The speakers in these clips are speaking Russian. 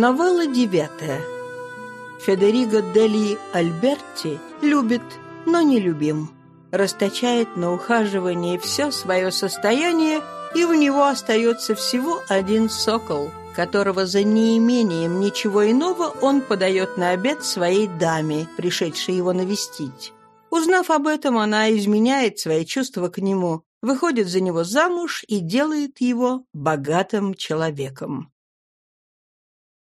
Новелла девятая. Федериго Дели Альберти любит, но не любим. Расточает на ухаживание все свое состояние, и у него остается всего один сокол, которого за неимением ничего иного он подает на обед своей даме, пришедшей его навестить. Узнав об этом, она изменяет свои чувства к нему, выходит за него замуж и делает его богатым человеком.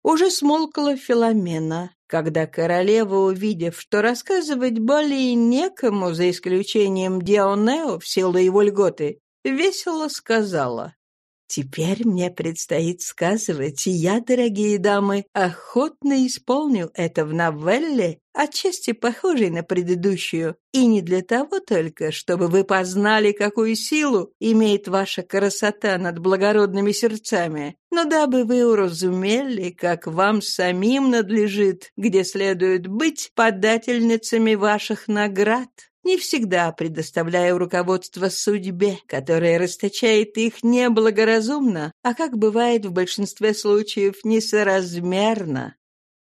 Уже смолкла Филомена, когда королева, увидев, что рассказывать более некому, за исключением Дионео в силу его льготы, весело сказала. Теперь мне предстоит сказывать, и я, дорогие дамы, охотно исполню это в новелле, отчасти похожей на предыдущую, и не для того только, чтобы вы познали, какую силу имеет ваша красота над благородными сердцами, но дабы вы уразумели, как вам самим надлежит, где следует быть подательницами ваших наград не всегда предоставляя руководство судьбе, которая расточает их неблагоразумно, а, как бывает в большинстве случаев, несоразмерно.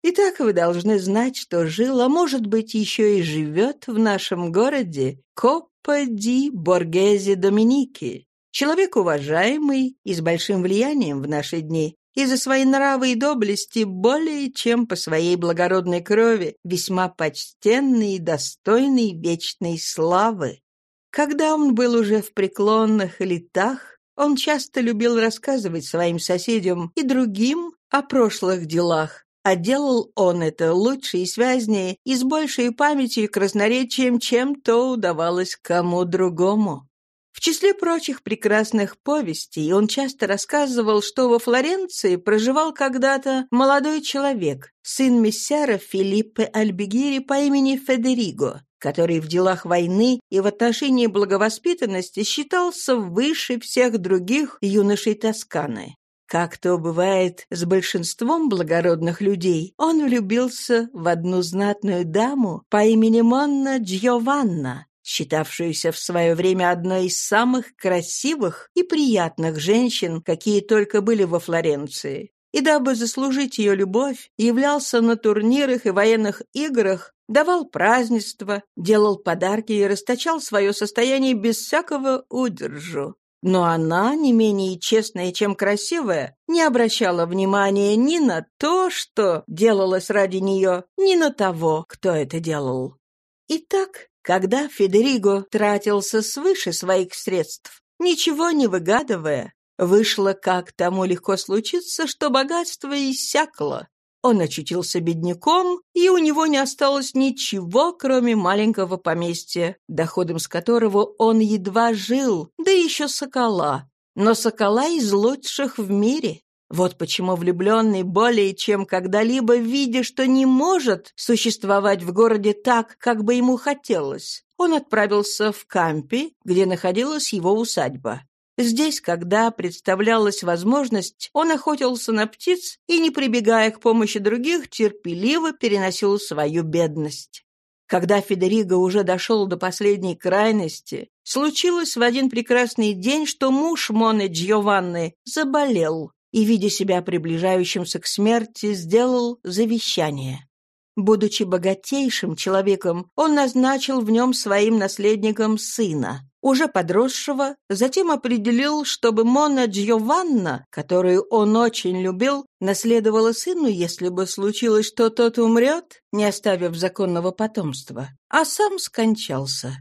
Итак, вы должны знать, что жил, а может быть, еще и живет в нашем городе Коппа ди Боргезе Доминики, человек уважаемый и с большим влиянием в наши дни, и за свои нравы и доблести более чем по своей благородной крови весьма почтенный и достойный вечной славы. Когда он был уже в преклонных летах, он часто любил рассказывать своим соседям и другим о прошлых делах, а делал он это лучше и связнее, и с большей памятью и красноречием, чем то удавалось кому другому. В числе прочих прекрасных повестей он часто рассказывал, что во Флоренции проживал когда-то молодой человек, сын мессера Филиппе Альбегири по имени Федериго, который в делах войны и в отношении благовоспитанности считался выше всех других юношей Тосканы. Как то бывает с большинством благородных людей, он влюбился в одну знатную даму по имени Монна Джованна, считавшуюся в свое время одной из самых красивых и приятных женщин, какие только были во Флоренции. И дабы заслужить ее любовь, являлся на турнирах и военных играх, давал празднества, делал подарки и расточал свое состояние без всякого удержу. Но она, не менее честная, чем красивая, не обращала внимания ни на то, что делалось ради нее, ни на того, кто это делал. Итак, когда Федериго тратился свыше своих средств, ничего не выгадывая, вышло, как тому легко случиться, что богатство иссякло. Он очутился бедняком, и у него не осталось ничего, кроме маленького поместья, доходом с которого он едва жил, да еще сокола. Но сокола из лучших в мире. Вот почему влюбленный более чем когда-либо, видя, что не может существовать в городе так, как бы ему хотелось, он отправился в Кампи, где находилась его усадьба. Здесь, когда представлялась возможность, он охотился на птиц и, не прибегая к помощи других, терпеливо переносил свою бедность. Когда Федериго уже дошел до последней крайности, случилось в один прекрасный день, что муж Моны Джованны заболел и, видя себя приближающимся к смерти, сделал завещание. Будучи богатейшим человеком, он назначил в нем своим наследником сына, уже подросшего, затем определил, чтобы Мона Джованна, которую он очень любил, наследовала сыну, если бы случилось, что тот умрет, не оставив законного потомства, а сам скончался.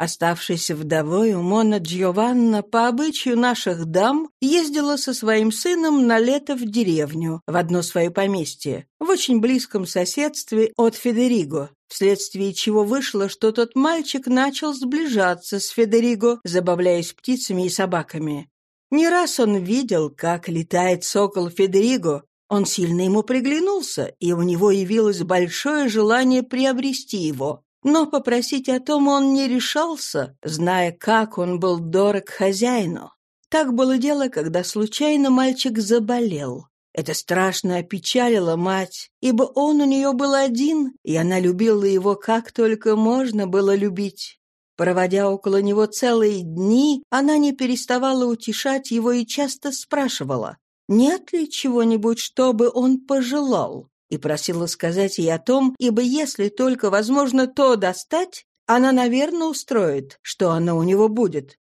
Оставшаяся вдовой, Мона Джованна, по обычаю наших дам, ездила со своим сыном на лето в деревню, в одно свое поместье, в очень близком соседстве от Федериго, вследствие чего вышло, что тот мальчик начал сближаться с Федериго, забавляясь птицами и собаками. Не раз он видел, как летает сокол Федериго, он сильно ему приглянулся, и у него явилось большое желание приобрести его. Но попросить о том он не решался, зная, как он был дорог хозяину. Так было дело, когда случайно мальчик заболел. Это страшно опечалило мать, ибо он у нее был один, и она любила его как только можно было любить. Проводя около него целые дни, она не переставала утешать его и часто спрашивала, нет ли чего-нибудь, чтобы он пожелал, и просила сказать ей о том, ибо если только возможно то достать, она, наверное, устроит, что оно у него будет.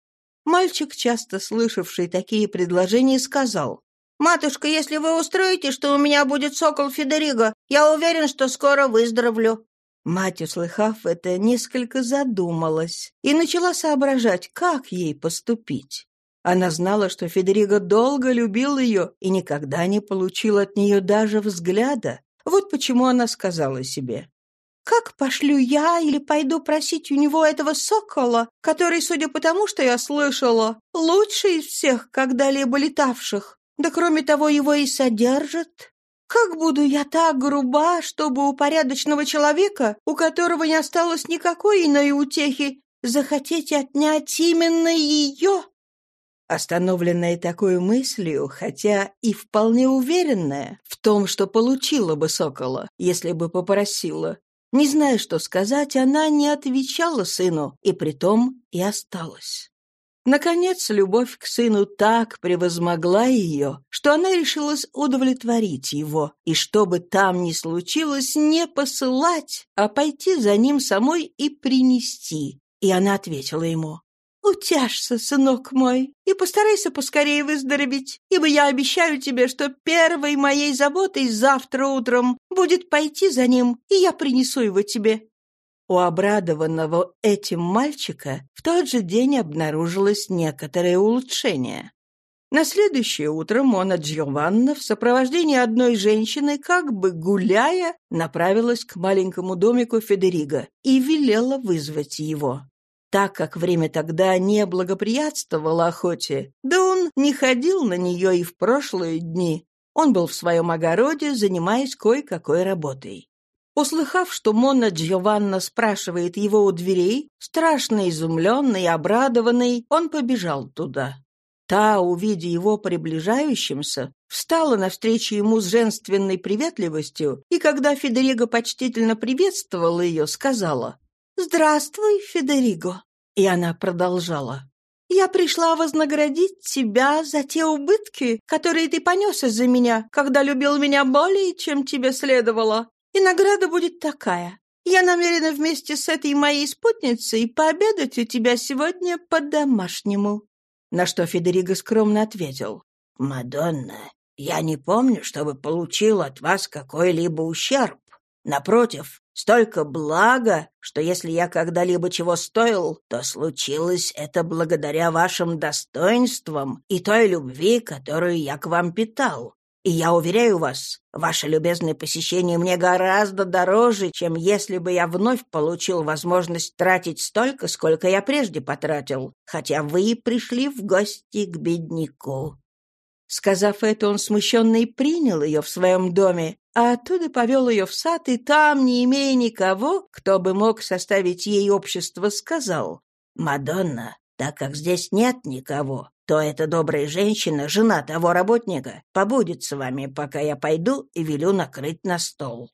Мальчик, часто слышавший такие предложения, сказал, «Матушка, если вы устроите, что у меня будет сокол Федериго, я уверен, что скоро выздоровлю». Мать, услыхав это, несколько задумалась и начала соображать, как ей поступить. Она знала, что Федериго долго любил ее и никогда не получил от нее даже взгляда. Вот почему она сказала себе. «Как пошлю я или пойду просить у него этого сокола, который, судя по тому, что я слышала, лучший из всех когда-либо летавших? Да кроме того, его и содержат. Как буду я так груба, чтобы у порядочного человека, у которого не осталось никакой иной утехи, захотеть отнять именно ее?» Остановленная такой мыслью, хотя и вполне уверенная в том, что получила бы сокола, если бы попросила, не зная, что сказать, она не отвечала сыну, и притом и осталась. Наконец, любовь к сыну так превозмогла ее, что она решилась удовлетворить его, и что бы там ни случилось, не посылать, а пойти за ним самой и принести. И она ответила ему, «Утяжься, сынок мой, и постарайся поскорее выздороветь, ибо я обещаю тебе, что первой моей заботой завтра утром будет пойти за ним, и я принесу его тебе». У обрадованного этим мальчика в тот же день обнаружилось некоторое улучшение. На следующее утро Мона Джованна в сопровождении одной женщины, как бы гуляя, направилась к маленькому домику Федериго и велела вызвать его. Так как время тогда не благоприятствовало охоте, да он не ходил на нее и в прошлые дни, он был в своем огороде, занимаясь кое-какой работой. Услыхав, что Мона Джованна спрашивает его у дверей, страшно изумленный и обрадованный, он побежал туда. Та, увидя его приближающимся, встала навстречу ему с женственной приветливостью, и когда Федериго почтительно приветствовала ее, сказала «Здравствуй, Федериго!» И она продолжала. «Я пришла вознаградить тебя за те убытки, которые ты понес из-за меня, когда любил меня более, чем тебе следовало. И награда будет такая. Я намерена вместе с этой моей спутницей пообедать у тебя сегодня по-домашнему». На что Федериго скромно ответил. «Мадонна, я не помню, чтобы получил от вас какой-либо ущерб. Напротив, столько блага, что если я когда-либо чего стоил, то случилось это благодаря вашим достоинствам и той любви, которую я к вам питал. И я уверяю вас, ваше любезное посещение мне гораздо дороже, чем если бы я вновь получил возможность тратить столько, сколько я прежде потратил, хотя вы пришли в гости к бедняку». Сказав это, он смущенно и принял ее в своем доме, а оттуда повел ее в сад, и там, не имея никого, кто бы мог составить ей общество, сказал, «Мадонна, так как здесь нет никого, то эта добрая женщина, жена того работника, побудет с вами, пока я пойду и велю накрыть на стол».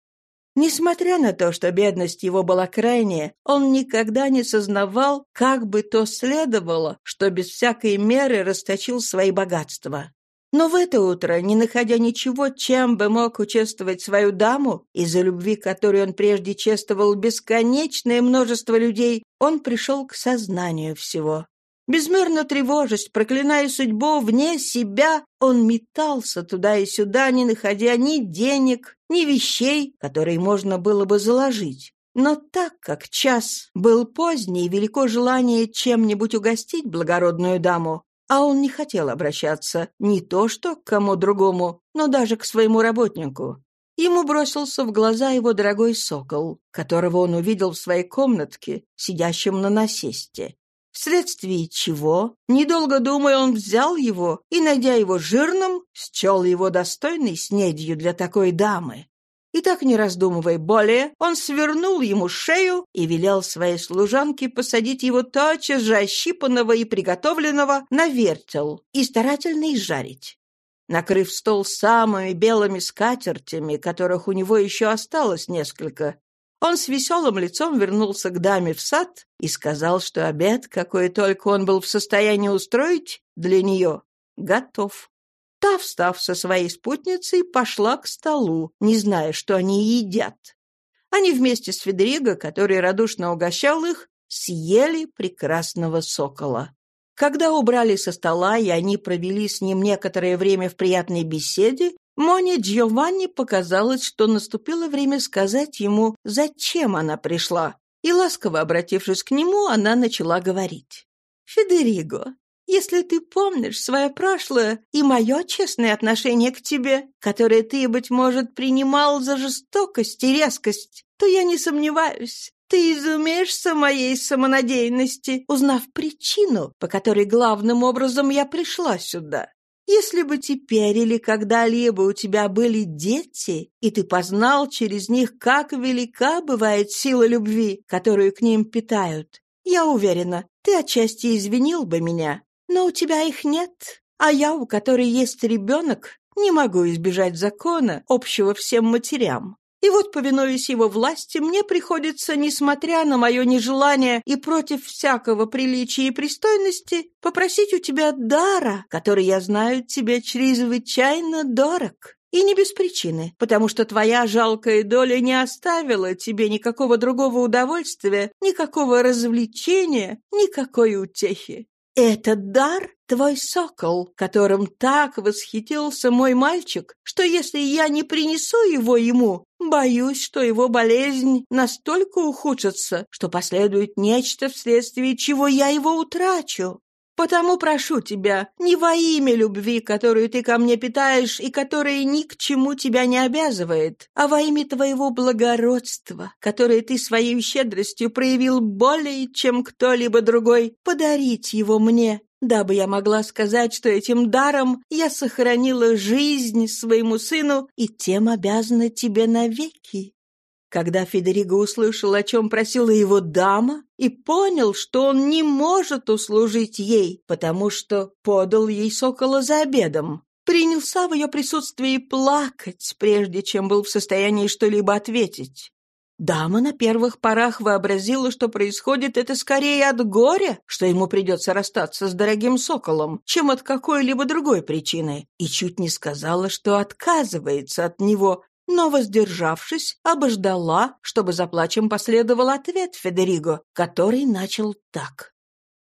Несмотря на то, что бедность его была крайняя, он никогда не сознавал, как бы то следовало, что без всякой меры расточил свои богатства. Но в это утро, не находя ничего, чем бы мог участвовать свою даму, из-за любви которой он прежде чествовал бесконечное множество людей, он пришел к сознанию всего. Безмерно тревожась, проклиная судьбу вне себя, он метался туда и сюда, не находя ни денег, ни вещей, которые можно было бы заложить. Но так как час был поздний и велико желание чем-нибудь угостить благородную даму, а он не хотел обращаться не то что к кому другому, но даже к своему работнику. Ему бросился в глаза его дорогой сокол, которого он увидел в своей комнатке, сидящем на насесте. Вследствие чего, недолго думая, он взял его и, найдя его жирным, счел его достойной снедью для такой дамы. И так, не раздумывая более, он свернул ему шею и велел своей служанке посадить его тотчас же ощипанного и приготовленного на вертел и старательно изжарить. Накрыв стол самыми белыми скатертями, которых у него еще осталось несколько, он с веселым лицом вернулся к даме в сад и сказал, что обед, какой только он был в состоянии устроить для нее, готов. Та, встав со своей спутницей, пошла к столу, не зная, что они едят. Они вместе с Федериго, который радушно угощал их, съели прекрасного сокола. Когда убрали со стола, и они провели с ним некоторое время в приятной беседе, Моне Джованни показалось, что наступило время сказать ему, зачем она пришла. И, ласково обратившись к нему, она начала говорить. «Федериго, если ты помнишь свое прошлое и мое честное отношение к тебе, которое ты, быть может, принимал за жестокость и резкость, то я не сомневаюсь, ты изумеешься моей самонадеянности, узнав причину, по которой главным образом я пришла сюда. Если бы теперь или когда-либо у тебя были дети, и ты познал через них, как велика бывает сила любви, которую к ним питают, я уверена, ты отчасти извинил бы меня. Но у тебя их нет, а я, у которой есть ребенок, не могу избежать закона, общего всем матерям. И вот, повинуясь его власти, мне приходится, несмотря на мое нежелание и против всякого приличия и пристойности, попросить у тебя дара, который, я знаю, тебе чрезвычайно дорог. И не без причины, потому что твоя жалкая доля не оставила тебе никакого другого удовольствия, никакого развлечения, никакой утехи. Этот дар — твой сокол, которым так восхитился мой мальчик, что если я не принесу его ему, боюсь, что его болезнь настолько ухудшится, что последует нечто, вследствие чего я его утрачу. Потому прошу тебя, не во имя любви, которую ты ко мне питаешь и которая ни к чему тебя не обязывает, а во имя твоего благородства, которое ты своей щедростью проявил более, чем кто-либо другой, подарить его мне, дабы я могла сказать, что этим даром я сохранила жизнь своему сыну и тем обязана тебе навеки. Когда Федериго услышал, о чем просила его дама, и понял, что он не может услужить ей, потому что подал ей сокола за обедом, принялся в ее присутствии плакать, прежде чем был в состоянии что-либо ответить. Дама на первых порах вообразила, что происходит это скорее от горя, что ему придется расстаться с дорогим соколом, чем от какой-либо другой причины, и чуть не сказала, что отказывается от него, но, воздержавшись, обождала, чтобы за плачем последовал ответ Федериго, который начал так.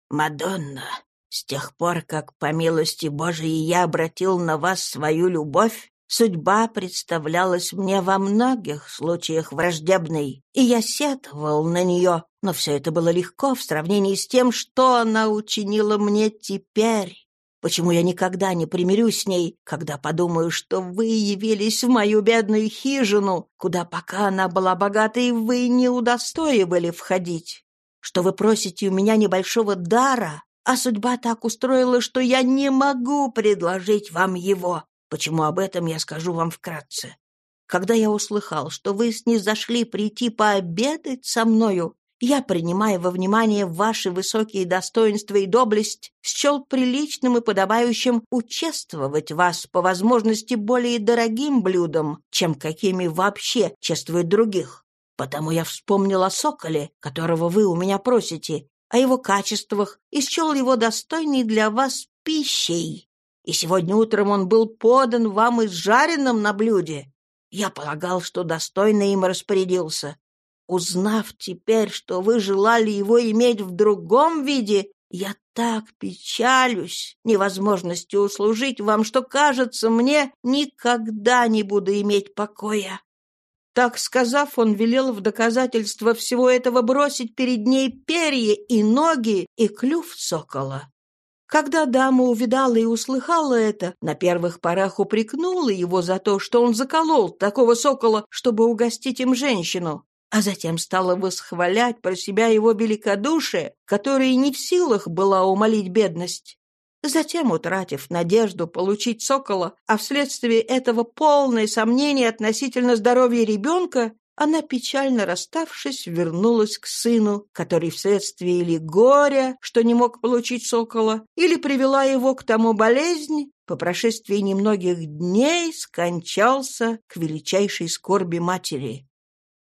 «Мадонна, с тех пор, как, по милости Божией, я обратил на вас свою любовь, судьба представлялась мне во многих случаях враждебной, и я сетовал на нее, но все это было легко в сравнении с тем, что она учинила мне теперь. Почему я никогда не примирюсь с ней, когда подумаю, что вы явились в мою бедную хижину, куда пока она была богатой, вы не удостоивали входить? Что вы просите у меня небольшого дара, а судьба так устроила, что я не могу предложить вам его. Почему об этом я скажу вам вкратце. Когда я услыхал, что вы снизошли прийти пообедать со мною, я, принимая во внимание ваши высокие достоинства и доблесть, счел приличным и подобающим участвовать вас по возможности более дорогим блюдом, чем какими вообще чествуют других. Потому я вспомнил о соколе, которого вы у меня просите, о его качествах и счел его достойной для вас пищей. И сегодня утром он был подан вам изжаренным на блюде. Я полагал, что достойно им распорядился. Узнав теперь, что вы желали его иметь в другом виде, я так печалюсь невозможностью услужить вам, что, кажется мне, никогда не буду иметь покоя». Так сказав, он велел в доказательство всего этого бросить перед ней перья и ноги и клюв сокола. Когда дама увидала и услыхала это, на первых порах упрекнула его за то, что он заколол такого сокола, чтобы угостить им женщину а затем стала восхвалять про себя его великодушие, которое не в силах была умолить бедность. Затем, утратив надежду получить сокола, а вследствие этого полное сомнение относительно здоровья ребенка, она, печально расставшись, вернулась к сыну, который вследствие или горя, что не мог получить сокола, или привела его к тому болезнь, по прошествии немногих дней скончался к величайшей скорби матери.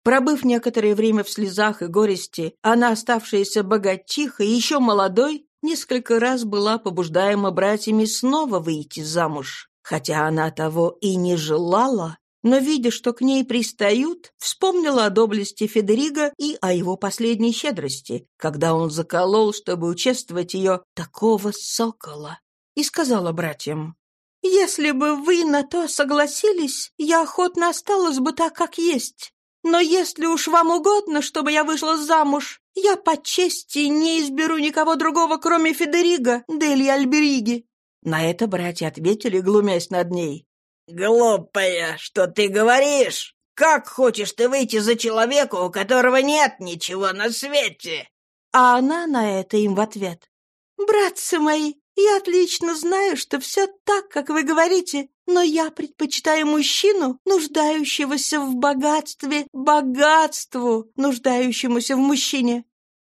Пробыв некоторое время в слезах и горести, она, оставшаяся богатиха и еще молодой, несколько раз была побуждаема братьями снова выйти замуж. хотя она того и не желала, но, видя, что к ней пристают, вспомнила о доблести Федерига и о его последней щедрости, когда он заколол, чтобы участвовать ее такого сокола, и сказала братьям, «Если бы вы на то согласились, я охотно осталась бы так, как есть. Но если уж вам угодно, чтобы я вышла замуж, я по чести не изберу никого другого, кроме Федерига Дели Альбериги». На это братья ответили, глумясь над ней. «Глупая, что ты говоришь? Как хочешь ты выйти за человека, у которого нет ничего на свете?» А она на это им в ответ. «Братцы мои, я отлично знаю, что все так, как вы говорите, но я предпочитаю мужчину, нуждающегося в богатстве, богатству, нуждающемуся в мужчине.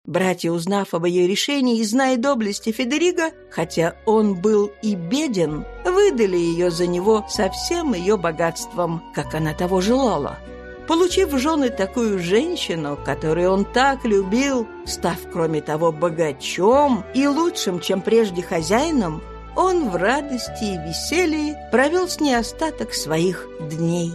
Братья, узнав об ее решении и зная доблести Федерига, хотя он был и беден, выдали ее за него со всем ее богатством, как она того желала. Получив в жены такую женщину, которую он так любил, став, кроме того, богачом и лучшим, чем прежде хозяином, он в радости и веселье провел с ней остаток своих дней.